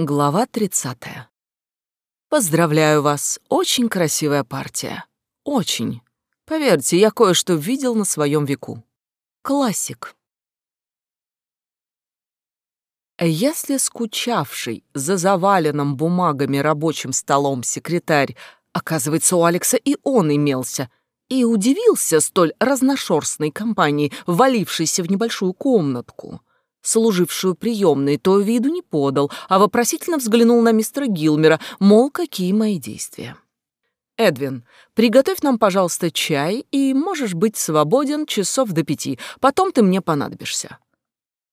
Глава 30. Поздравляю вас, очень красивая партия. Очень. Поверьте, я кое-что видел на своем веку. Классик. Если скучавший за заваленным бумагами рабочим столом секретарь, оказывается, у Алекса и он имелся, и удивился столь разношерстной компании, валившейся в небольшую комнатку — служившую приемной, то виду не подал, а вопросительно взглянул на мистера Гилмера, мол, какие мои действия. «Эдвин, приготовь нам, пожалуйста, чай, и можешь быть свободен часов до пяти, потом ты мне понадобишься».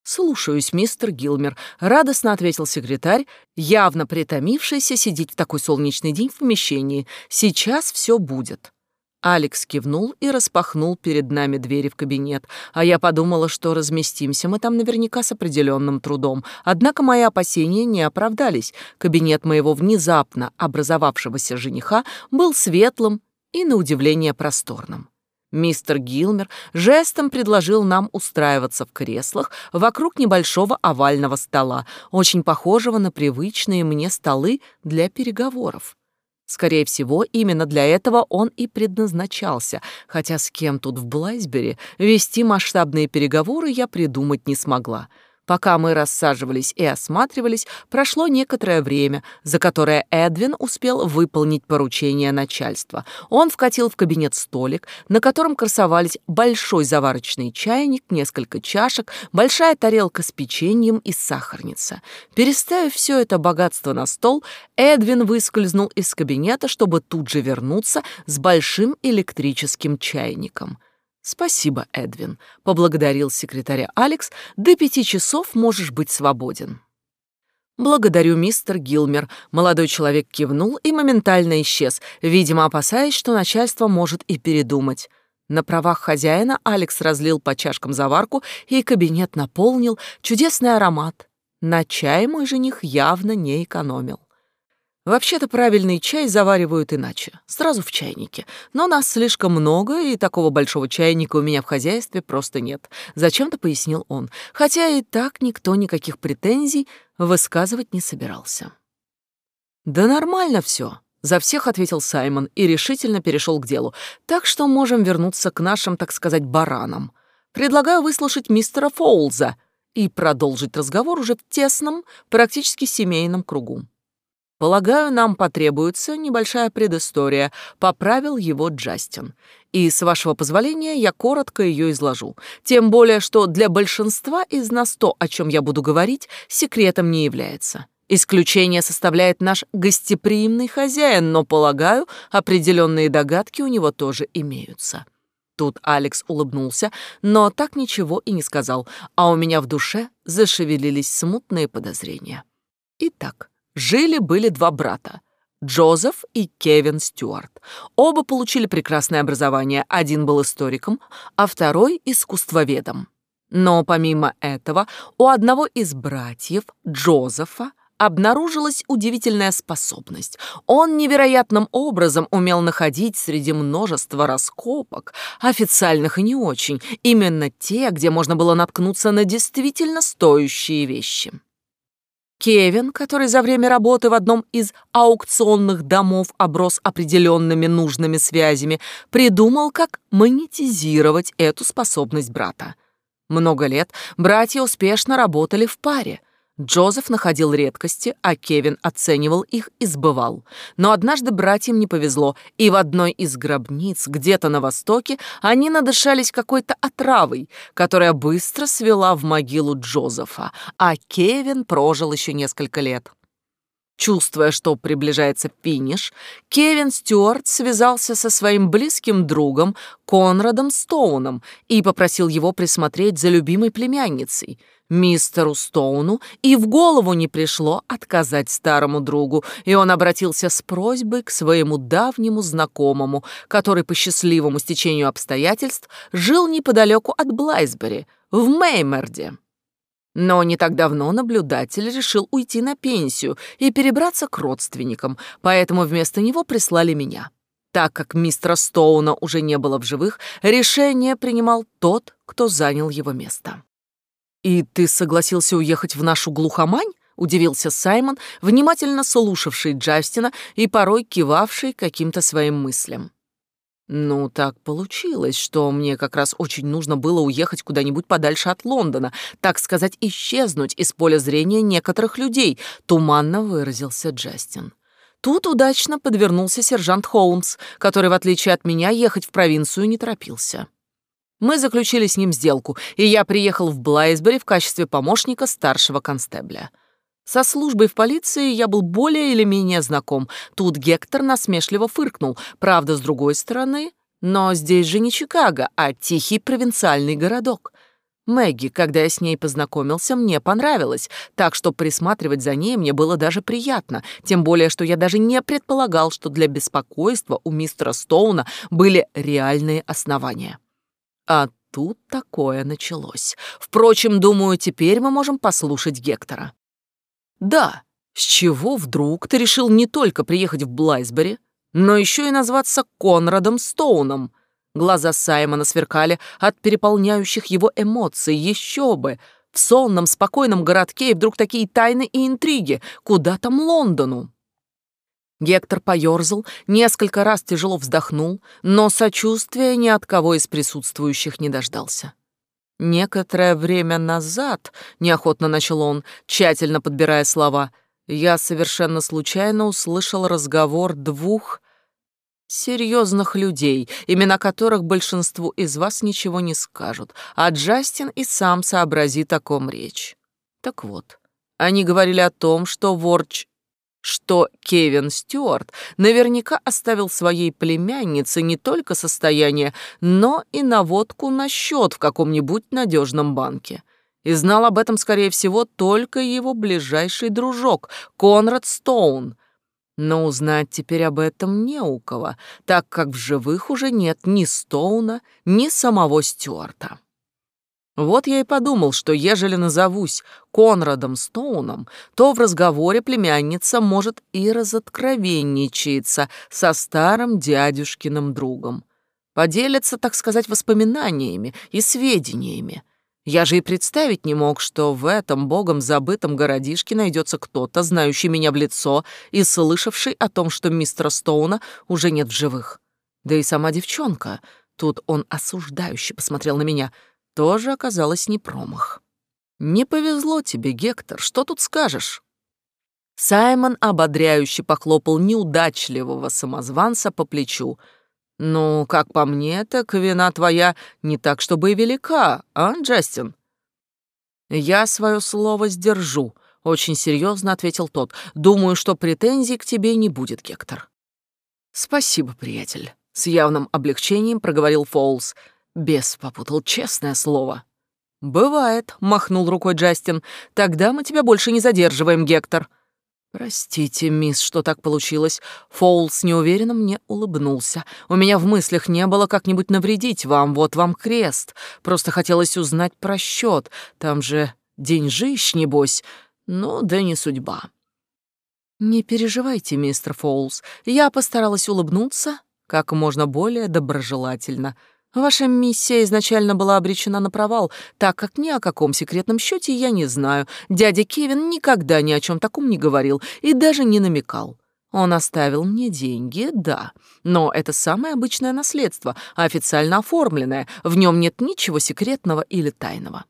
«Слушаюсь, мистер Гилмер», — радостно ответил секретарь, явно притомившийся сидеть в такой солнечный день в помещении. «Сейчас все будет». Алекс кивнул и распахнул перед нами двери в кабинет, а я подумала, что разместимся мы там наверняка с определенным трудом. Однако мои опасения не оправдались. Кабинет моего внезапно образовавшегося жениха был светлым и, на удивление, просторным. Мистер Гилмер жестом предложил нам устраиваться в креслах вокруг небольшого овального стола, очень похожего на привычные мне столы для переговоров. Скорее всего, именно для этого он и предназначался, хотя с кем тут в Блайсбери вести масштабные переговоры я придумать не смогла — Пока мы рассаживались и осматривались, прошло некоторое время, за которое Эдвин успел выполнить поручение начальства. Он вкатил в кабинет столик, на котором красовались большой заварочный чайник, несколько чашек, большая тарелка с печеньем и сахарница. Переставив все это богатство на стол, Эдвин выскользнул из кабинета, чтобы тут же вернуться с большим электрическим чайником. «Спасибо, Эдвин», — поблагодарил секретаря Алекс. «До пяти часов можешь быть свободен». «Благодарю, мистер Гилмер». Молодой человек кивнул и моментально исчез, видимо, опасаясь, что начальство может и передумать. На правах хозяина Алекс разлил по чашкам заварку, и кабинет наполнил чудесный аромат. На чай мой жених явно не экономил. Вообще-то правильный чай заваривают иначе, сразу в чайнике. Но нас слишком много, и такого большого чайника у меня в хозяйстве просто нет. Зачем-то пояснил он, хотя и так никто никаких претензий высказывать не собирался. Да нормально все. За всех ответил Саймон и решительно перешел к делу. Так что можем вернуться к нашим, так сказать, баранам. Предлагаю выслушать мистера Фоулза и продолжить разговор уже в тесном, практически семейном кругу. Полагаю, нам потребуется небольшая предыстория, поправил его Джастин. И, с вашего позволения, я коротко ее изложу. Тем более, что для большинства из нас то, о чем я буду говорить, секретом не является. Исключение составляет наш гостеприимный хозяин, но, полагаю, определенные догадки у него тоже имеются. Тут Алекс улыбнулся, но так ничего и не сказал, а у меня в душе зашевелились смутные подозрения. Итак, Жили-были два брата. Джозеф и Кевин Стюарт. Оба получили прекрасное образование. Один был историком, а второй — искусствоведом. Но помимо этого, у одного из братьев, Джозефа, обнаружилась удивительная способность. Он невероятным образом умел находить среди множества раскопок, официальных и не очень, именно те, где можно было наткнуться на действительно стоящие вещи. Кевин, который за время работы в одном из аукционных домов оброс определенными нужными связями, придумал, как монетизировать эту способность брата. Много лет братья успешно работали в паре, Джозеф находил редкости, а Кевин оценивал их и сбывал. Но однажды братьям не повезло, и в одной из гробниц, где-то на востоке, они надышались какой-то отравой, которая быстро свела в могилу Джозефа, а Кевин прожил еще несколько лет. Чувствуя, что приближается финиш, Кевин Стюарт связался со своим близким другом Конрадом Стоуном и попросил его присмотреть за любимой племянницей — Мистеру Стоуну и в голову не пришло отказать старому другу, и он обратился с просьбой к своему давнему знакомому, который по счастливому стечению обстоятельств жил неподалеку от Блайсбери, в Меймерде. Но не так давно наблюдатель решил уйти на пенсию и перебраться к родственникам, поэтому вместо него прислали меня. Так как мистера Стоуна уже не было в живых, решение принимал тот, кто занял его место. «И ты согласился уехать в нашу глухомань?» Удивился Саймон, внимательно слушавший Джастина и порой кивавший каким-то своим мыслям. Ну, так получилось, что мне как раз очень нужно было уехать куда-нибудь подальше от Лондона, так сказать, исчезнуть из поля зрения некоторых людей, туманно выразился Джастин. Тут удачно подвернулся сержант Хоунс, который, в отличие от меня, ехать в провинцию не торопился. Мы заключили с ним сделку, и я приехал в Блайсбери в качестве помощника старшего констебля. Со службой в полиции я был более или менее знаком. Тут Гектор насмешливо фыркнул. Правда, с другой стороны, но здесь же не Чикаго, а тихий провинциальный городок. Мэгги, когда я с ней познакомился, мне понравилось, так что присматривать за ней мне было даже приятно, тем более, что я даже не предполагал, что для беспокойства у мистера Стоуна были реальные основания. А тут такое началось. Впрочем, думаю, теперь мы можем послушать Гектора. Да, с чего вдруг ты решил не только приехать в Блайсбери, но еще и назваться Конрадом Стоуном? Глаза Саймона сверкали от переполняющих его эмоций. Еще бы! В сонном, спокойном городке и вдруг такие тайны и интриги. Куда там Лондону? Гектор поёрзал, несколько раз тяжело вздохнул, но сочувствия ни от кого из присутствующих не дождался. Некоторое время назад, неохотно начал он, тщательно подбирая слова, я совершенно случайно услышал разговор двух серьезных людей, имена которых большинству из вас ничего не скажут, а Джастин и сам сообразит, о ком речь. Так вот, они говорили о том, что Ворч что Кевин Стюарт наверняка оставил своей племяннице не только состояние, но и наводку на счет в каком-нибудь надежном банке. И знал об этом, скорее всего, только его ближайший дружок, Конрад Стоун. Но узнать теперь об этом не у кого, так как в живых уже нет ни Стоуна, ни самого Стюарта. Вот я и подумал, что ежели назовусь Конрадом Стоуном, то в разговоре племянница может и разоткровенничаться со старым дядюшкиным другом. Поделиться, так сказать, воспоминаниями и сведениями. Я же и представить не мог, что в этом богом забытом городишке найдется кто-то, знающий меня в лицо и слышавший о том, что мистера Стоуна уже нет в живых. Да и сама девчонка, тут он осуждающе посмотрел на меня — тоже оказалось не промах. «Не повезло тебе, Гектор, что тут скажешь?» Саймон ободряюще похлопал неудачливого самозванца по плечу. «Ну, как по мне, так вина твоя не так, чтобы и велика, а, Джастин?» «Я свое слово сдержу», — очень серьезно ответил тот. «Думаю, что претензий к тебе не будет, Гектор». «Спасибо, приятель», — с явным облегчением проговорил Фоулс. Бес попутал, честное слово. «Бывает», — махнул рукой Джастин. «Тогда мы тебя больше не задерживаем, Гектор». «Простите, мисс, что так получилось». Фоулс неуверенно мне улыбнулся. «У меня в мыслях не было как-нибудь навредить вам. Вот вам крест. Просто хотелось узнать про счет. Там же деньжищ, небось. Ну, да не судьба». «Не переживайте, мистер Фоулс. Я постаралась улыбнуться как можно более доброжелательно». Ваша миссия изначально была обречена на провал, так как ни о каком секретном счете я не знаю. Дядя Кевин никогда ни о чем таком не говорил и даже не намекал. Он оставил мне деньги, да, но это самое обычное наследство, официально оформленное, в нем нет ничего секретного или тайного.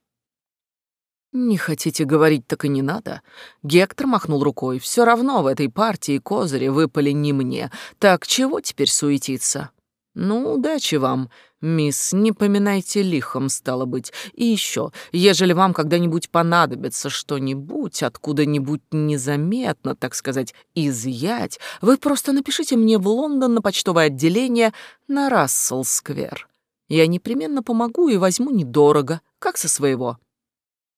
«Не хотите говорить, так и не надо». Гектор махнул рукой. «Все равно в этой партии козыри выпали не мне. Так чего теперь суетиться?» «Ну, удачи вам. «Мисс, не поминайте лихом, стало быть. И еще, ежели вам когда-нибудь понадобится что-нибудь, откуда-нибудь незаметно, так сказать, изъять, вы просто напишите мне в Лондон на почтовое отделение на Рассел-сквер. Я непременно помогу и возьму недорого, как со своего».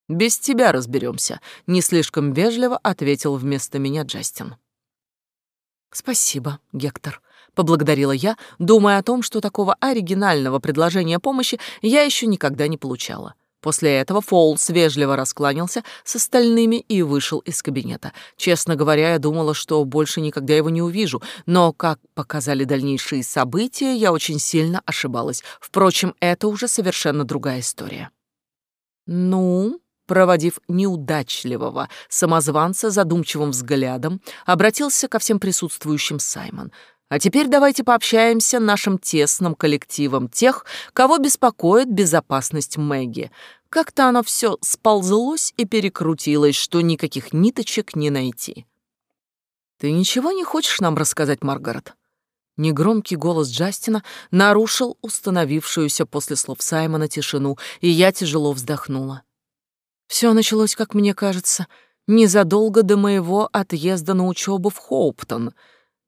«Без тебя разберемся», — не слишком вежливо ответил вместо меня Джастин. «Спасибо, Гектор», поблагодарила я, думая о том, что такого оригинального предложения помощи я еще никогда не получала. После этого Фоулс вежливо раскланялся с остальными и вышел из кабинета. Честно говоря, я думала, что больше никогда его не увижу, но, как показали дальнейшие события, я очень сильно ошибалась. Впрочем, это уже совершенно другая история. «Ну?» проводив неудачливого самозванца задумчивым взглядом, обратился ко всем присутствующим Саймон. «А теперь давайте пообщаемся нашим тесным коллективом тех, кого беспокоит безопасность Мэгги. Как-то оно все сползлось и перекрутилось, что никаких ниточек не найти». «Ты ничего не хочешь нам рассказать, Маргарет?» Негромкий голос Джастина нарушил установившуюся после слов Саймона тишину, и я тяжело вздохнула. Все началось, как мне кажется, незадолго до моего отъезда на учебу в Хоуптон.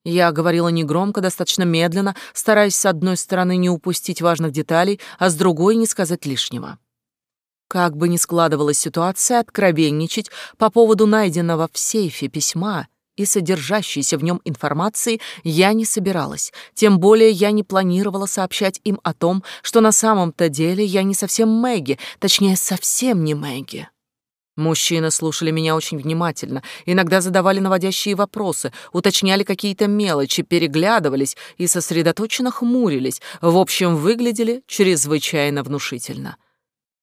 Я говорила негромко, достаточно медленно, стараясь с одной стороны не упустить важных деталей, а с другой не сказать лишнего. Как бы ни складывалась ситуация, откровенничать по поводу найденного в сейфе письма — и содержащейся в нем информации я не собиралась, тем более я не планировала сообщать им о том, что на самом-то деле я не совсем Мэгги, точнее, совсем не Мэгги. Мужчины слушали меня очень внимательно, иногда задавали наводящие вопросы, уточняли какие-то мелочи, переглядывались и сосредоточенно хмурились, в общем, выглядели чрезвычайно внушительно.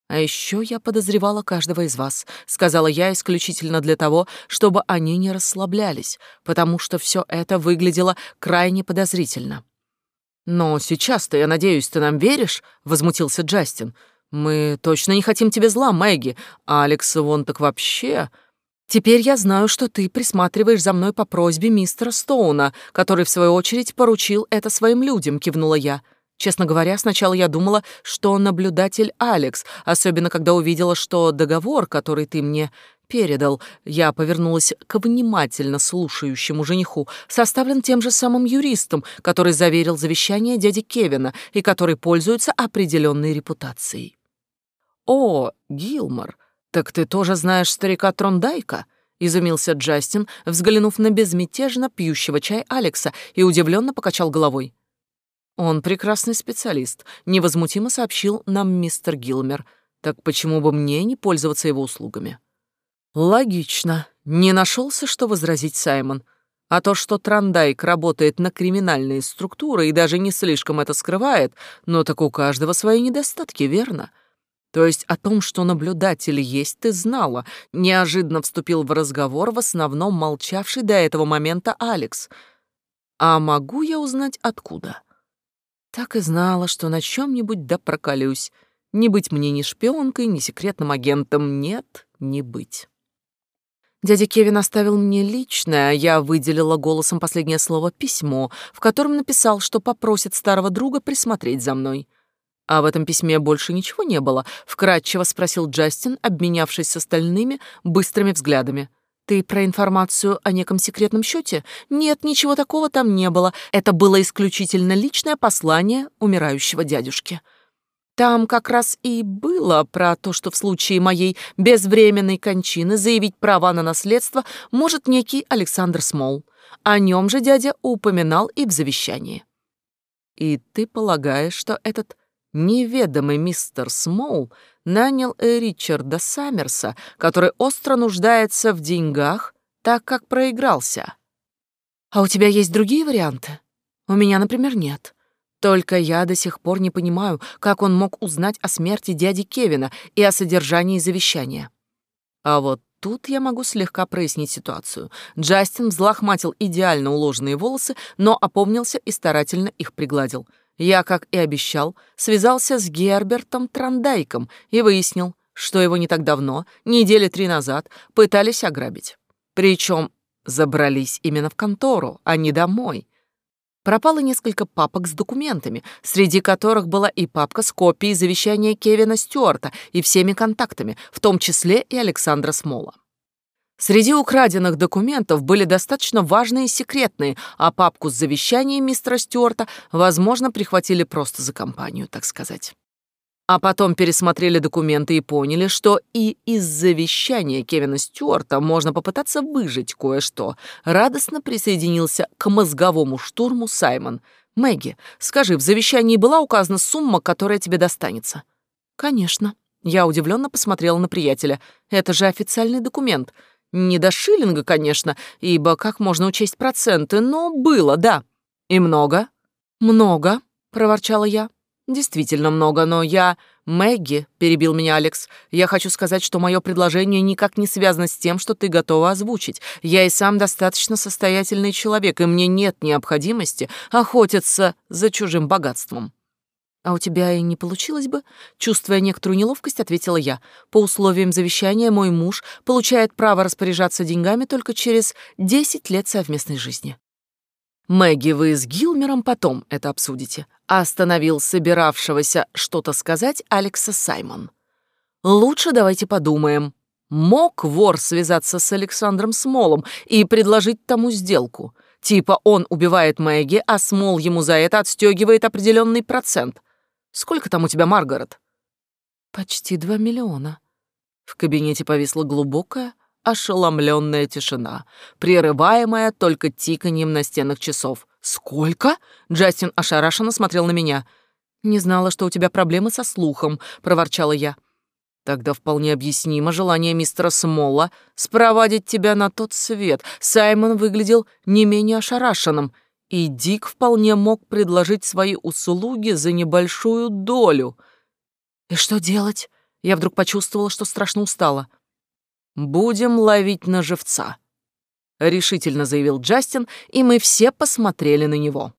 А еще я подозревала каждого из вас, сказала я исключительно для того, чтобы они не расслаблялись, потому что все это выглядело крайне подозрительно. Но сейчас-то, я надеюсь, ты нам веришь? возмутился Джастин. Мы точно не хотим тебе зла, Мэгги. А Алекс вон так вообще. Теперь я знаю, что ты присматриваешь за мной по просьбе мистера Стоуна, который в свою очередь поручил это своим людям, кивнула я. Честно говоря, сначала я думала, что наблюдатель Алекс, особенно когда увидела, что договор, который ты мне передал, я повернулась к внимательно слушающему жениху, составлен тем же самым юристом, который заверил завещание дяди Кевина и который пользуется определенной репутацией. «О, Гилмор, так ты тоже знаешь старика Трондайка?» — изумился Джастин, взглянув на безмятежно пьющего чай Алекса и удивленно покачал головой. Он прекрасный специалист, невозмутимо сообщил нам мистер Гилмер. Так почему бы мне не пользоваться его услугами? Логично. Не нашелся, что возразить Саймон. А то, что Трандайк работает на криминальные структуры и даже не слишком это скрывает, но так у каждого свои недостатки, верно? То есть о том, что наблюдатель есть, ты знала. Неожиданно вступил в разговор в основном молчавший до этого момента Алекс. А могу я узнать, откуда? Так и знала, что на чем-нибудь да проколюсь. Не быть мне ни шпионкой, ни секретным агентом. Нет, не быть. Дядя Кевин оставил мне личное, я выделила голосом последнее слово письмо, в котором написал, что попросит старого друга присмотреть за мной. А в этом письме больше ничего не было, вкратчиво спросил Джастин, обменявшись с остальными быстрыми взглядами. Ты про информацию о неком секретном счете? Нет, ничего такого там не было. Это было исключительно личное послание умирающего дядюшки. Там как раз и было про то, что в случае моей безвременной кончины заявить права на наследство может некий Александр Смол. О нем же дядя упоминал и в завещании. И ты полагаешь, что этот неведомый мистер Смол нанял Ричарда Саммерса, который остро нуждается в деньгах, так как проигрался. А у тебя есть другие варианты? У меня, например, нет. Только я до сих пор не понимаю, как он мог узнать о смерти дяди Кевина и о содержании завещания. А вот тут я могу слегка прояснить ситуацию. Джастин взлохматил идеально уложенные волосы, но опомнился и старательно их пригладил — я, как и обещал, связался с Гербертом Трандайком и выяснил, что его не так давно, недели три назад, пытались ограбить. Причем забрались именно в контору, а не домой. Пропало несколько папок с документами, среди которых была и папка с копией завещания Кевина Стюарта и всеми контактами, в том числе и Александра Смола. Среди украденных документов были достаточно важные и секретные, а папку с завещанием мистера Стюарта, возможно, прихватили просто за компанию, так сказать. А потом пересмотрели документы и поняли, что и из завещания Кевина Стюарта можно попытаться выжить кое-что. Радостно присоединился к мозговому штурму Саймон. «Мэгги, скажи, в завещании была указана сумма, которая тебе достанется?» «Конечно». Я удивленно посмотрела на приятеля. «Это же официальный документ. Не до шиллинга, конечно, ибо как можно учесть проценты, но было, да. И много? Много, проворчала я. Действительно много, но я... Мэгги, перебил меня Алекс, я хочу сказать, что мое предложение никак не связано с тем, что ты готова озвучить. Я и сам достаточно состоятельный человек, и мне нет необходимости охотиться за чужим богатством. «А у тебя и не получилось бы?» Чувствуя некоторую неловкость, ответила я. «По условиям завещания мой муж получает право распоряжаться деньгами только через десять лет совместной жизни». «Мэгги, вы с Гилмером потом это обсудите», — остановил собиравшегося что-то сказать Алекса Саймон. «Лучше давайте подумаем. Мог вор связаться с Александром Смолом и предложить тому сделку?» Типа он убивает Мэгги, а Смол ему за это отстегивает определенный процент. Сколько там у тебя, Маргарет?» «Почти два миллиона». В кабинете повисла глубокая, ошеломленная тишина, прерываемая только тиканьем на стенах часов. «Сколько?» — Джастин ошарашенно смотрел на меня. «Не знала, что у тебя проблемы со слухом», — проворчала я. Тогда вполне объяснимо желание мистера Смола спровадить тебя на тот свет. Саймон выглядел не менее ошарашенным — и Дик вполне мог предложить свои услуги за небольшую долю. И что делать? Я вдруг почувствовала, что страшно устала. «Будем ловить на живца», — решительно заявил Джастин, и мы все посмотрели на него.